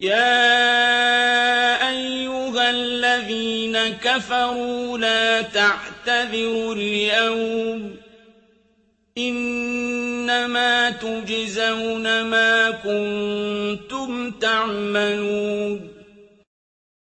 يَا أَيُّهَا الَّذِينَ كَفَرُوا لَا تَعْتَذِرُوا الْيَوْمَ ۖ إِنَّمَا تُجْزَوْنَ مَا كُنتُمْ تَعْمَلُونَ